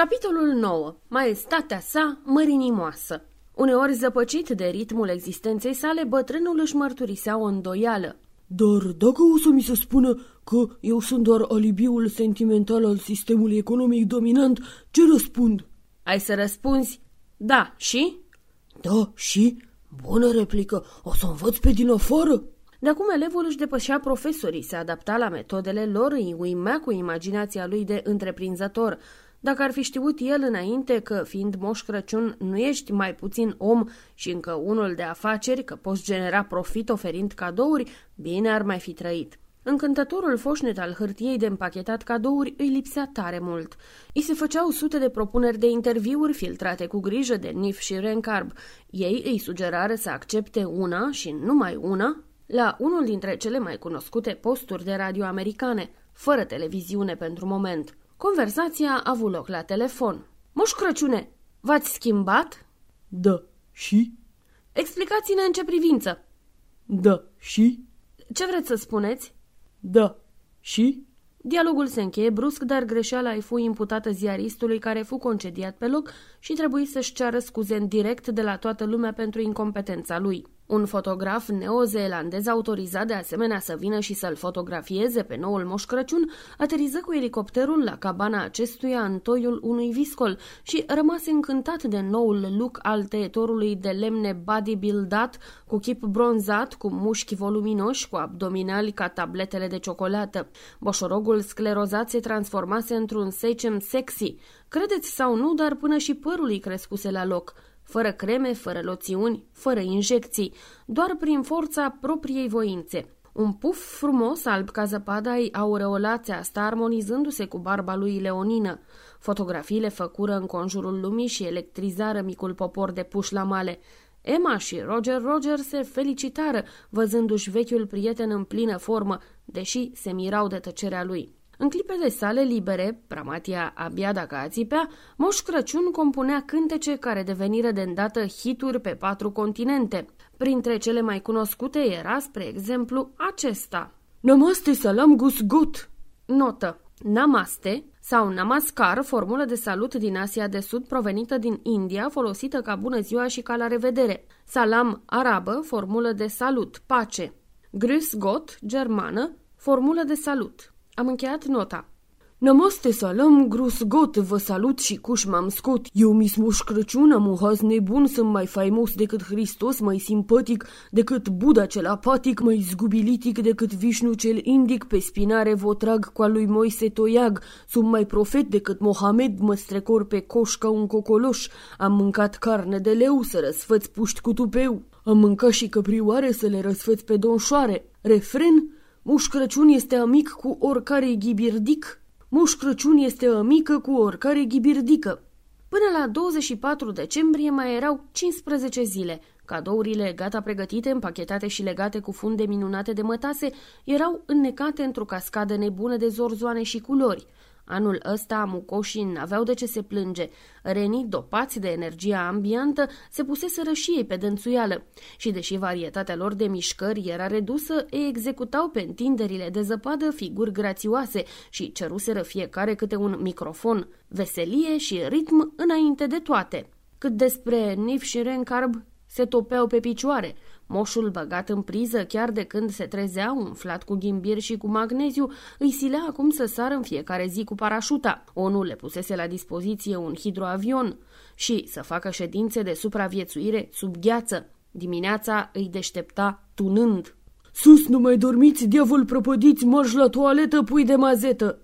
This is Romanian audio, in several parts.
Capitolul 9. Maestatea sa mărinimoasă Uneori zăpăcit de ritmul existenței sale, bătrânul își mărturisea o îndoială. Dar dacă o să mi se spună că eu sunt doar alibiul sentimental al sistemului economic dominant, ce răspund? Ai să răspunzi, da, și? Da, și? Bună replică, o să învăț pe din afară? De acum elevul își depășea profesorii, se adapta la metodele lor, îi uimea cu imaginația lui de întreprinzător. Dacă ar fi știut el înainte că, fiind Moș Crăciun, nu ești mai puțin om și încă unul de afaceri, că poți genera profit oferind cadouri, bine ar mai fi trăit. Încântătorul foșnet al hârtiei de împachetat cadouri îi lipsea tare mult. I se făceau sute de propuneri de interviuri filtrate cu grijă de Nif și Rencarb. Ei îi sugerară să accepte una și numai una la unul dintre cele mai cunoscute posturi de radio americane, fără televiziune pentru moment. Conversația a avut loc la telefon. Moș Crăciune, v-ați schimbat? Da. Și? Explicați-ne în ce privință. Da. Și? Ce vreți să spuneți? Da. Și? Dialogul se încheie brusc, dar greșeala îi fu imputată ziaristului care fu concediat pe loc și trebuie să-și ceară scuze în direct de la toată lumea pentru incompetența lui. Un fotograf neozeelandez autorizat de asemenea să vină și să-l fotografieze pe noul Moș Crăciun, ateriză cu elicopterul la cabana acestuia în toiul unui viscol și rămase încântat de noul look al tăietorului de lemne bodybuildat, cu chip bronzat, cu mușchi voluminoși, cu abdominali ca tabletele de ciocolată. Boșorogul sclerozat se transformase într-un secem sexy. Credeți sau nu, dar până și părul îi crescuse la loc – fără creme, fără loțiuni, fără injecții, doar prin forța propriei voințe. Un puf frumos, alb ca zăpada, îi aureolațea asta, armonizându-se cu barba lui Leonină. Fotografiile făcură în conjurul lumii și electrizară micul popor de puși la male. Emma și Roger Roger se felicitară, văzându-și vechiul prieten în plină formă, deși se mirau de tăcerea lui. În clipele sale libere, Pramatia abia dacă ațipea, Moș Crăciun compunea cântece care deveniră de îndată hituri pe patru continente. Printre cele mai cunoscute era, spre exemplu, acesta. Namaste salam gus gut. Notă. Namaste sau namaskar, formulă de salut din Asia de Sud provenită din India, folosită ca bună ziua și ca la revedere. Salam arabă, formulă de salut, pace. Grüß Gott, germană, formulă de salut. Am încheiat nota. Namaste salam, grus got, vă salut și cuș m-am scot. Eu, mis Moș Crăciun, am un haz nebun, sunt mai faimos decât Hristos, mai simpatic decât Buddha cel apatic, mai zgubilitic decât Vișnu cel indic, pe spinare vă trag cu al lui Moise Toiag, sunt mai profet decât Mohamed, mă strecor pe coș ca un cocoloș, am mâncat carne de leu să răsfăț puști cu tupeu, am mâncat și căprioare să le răsfăț pe donșoare. Refren? Moș Crăciun este amic cu oricare ghibirdic. Moș Crăciun este amică cu oricare ghibirdică. Până la 24 decembrie mai erau 15 zile. Cadourile gata pregătite, împachetate și legate cu funde minunate de mătase, erau înnecate într-o cascadă nebună de zorzoane și culori – Anul ăsta mucoșii n-aveau de ce se plânge. Renii, dopați de energia ambiantă, se puseseră și ei pe dânțuială și, deși varietatea lor de mișcări era redusă, ei executau pe întinderile de zăpadă figuri grațioase și ceruseră fiecare câte un microfon, veselie și ritm înainte de toate. Cât despre Nifș și Rencarb, se topeau pe picioare – Moșul băgat în priză chiar de când se trezea, umflat cu ghimbir și cu magneziu, îi silea acum să sară în fiecare zi cu parașuta. ONU le pusese la dispoziție un hidroavion și să facă ședințe de supraviețuire sub gheață. Dimineața îi deștepta tunând. Sus, nu mai dormiți, diavol prăpădiți, marș la toaletă, pui de mazetă!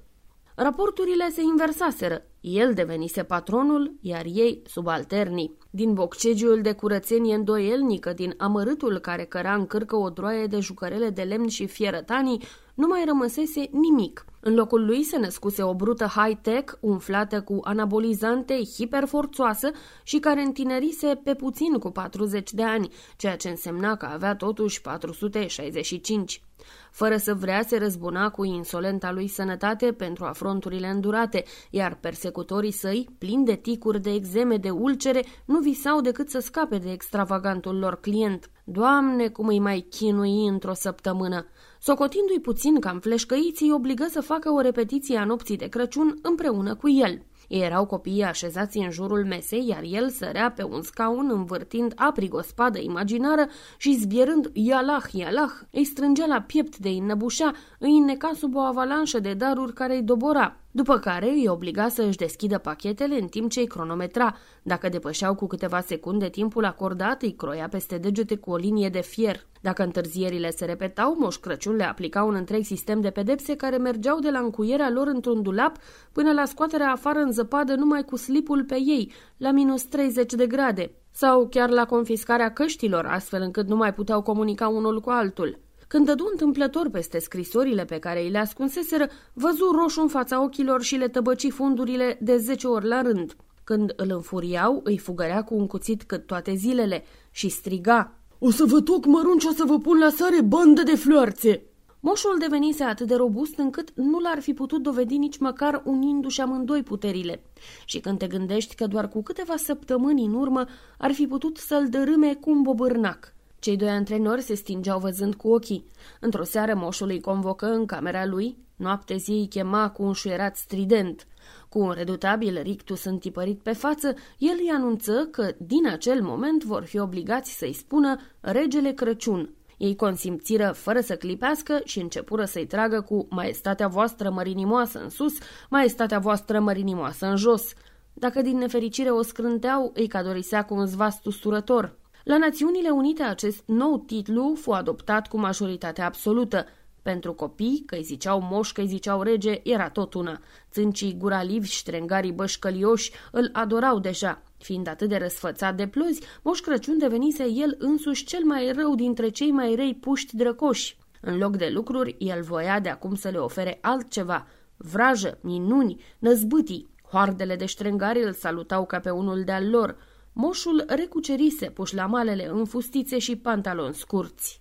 Raporturile se inversaseră. El devenise patronul, iar ei subalternii. Din boccegiul de curățenie îndoielnică, din amărâtul care căra în cârcă o droaie de jucărele de lemn și fierătanii, nu mai rămăsese nimic. În locul lui se născuse o brută high-tech, umflată cu anabolizante, hiperforțoasă și care întinerise pe puțin cu 40 de ani, ceea ce însemna că avea totuși 465. Fără să vrea, se răzbuna cu insolenta lui sănătate pentru afronturile îndurate, iar persecutorii săi, plini de ticuri, de exeme, de ulcere, nu visau decât să scape de extravagantul lor client. Doamne, cum îi mai chinui într-o săptămână! Socotindu-i puțin cam fleșcăiții, obligă să facă o repetiție a nopții de Crăciun împreună cu el. Ei erau copiii așezați în jurul mesei, iar el sărea pe un scaun învârtind aprig o spadă imaginară și zbierând ialah, ialah, îi strângea la piept de înnăbușa, îi înneca sub o avalanșă de daruri care îi dobora după care îi obliga să își deschidă pachetele în timp ce îi cronometra. Dacă depășeau cu câteva secunde timpul acordat, îi croia peste degete cu o linie de fier. Dacă întârzierile se repetau, Moș Crăciun le aplica un întreg sistem de pedepse care mergeau de la încuierea lor într-un dulap până la scoaterea afară în zăpadă numai cu slipul pe ei, la minus 30 de grade, sau chiar la confiscarea căștilor, astfel încât nu mai puteau comunica unul cu altul. Când dădu întâmplător peste scrisorile pe care îi le ascunseseră, văzu roșu în fața ochilor și le tăbăci fundurile de zece ori la rând. Când îl înfuriau, îi fugărea cu un cuțit cât toate zilele și striga. O să vă toc mărunci, o să vă pun la sare bandă de floarțe! Moșul devenise atât de robust încât nu l-ar fi putut dovedi nici măcar unindu-și amândoi puterile. Și când te gândești că doar cu câteva săptămâni în urmă ar fi putut să-l dărâme cu un bobârnac. Cei doi antrenori se stingeau văzând cu ochii. Într-o seară moșul îi convocă în camera lui, noapte zi îi chema cu un șuierat strident. Cu un redutabil rictus întipărit pe față, el îi anunță că din acel moment vor fi obligați să-i spună Regele Crăciun. Ei consimțiră fără să clipească și începură să-i tragă cu maestatea voastră mărinimoasă în sus, maestatea voastră mărinimoasă în jos. Dacă din nefericire o scrânteau, îi cadorisea cu un zvast usturător. La Națiunile Unite acest nou titlu fu adoptat cu majoritate absolută. Pentru copii, că îi ziceau moș, că îi ziceau rege, era tot una. Țâncii guralivi, ștrengarii bășcălioși îl adorau deja. Fiind atât de răsfățat de plozi, Moș Crăciun devenise el însuși cel mai rău dintre cei mai răi puști drăcoși. În loc de lucruri, el voia de acum să le ofere altceva, vrajă, minuni, năzbâtii. Hoardele de ștrengari îl salutau ca pe unul de-al lor – Moșul recucerise pușlamalele în fustițe și pantaloni scurți.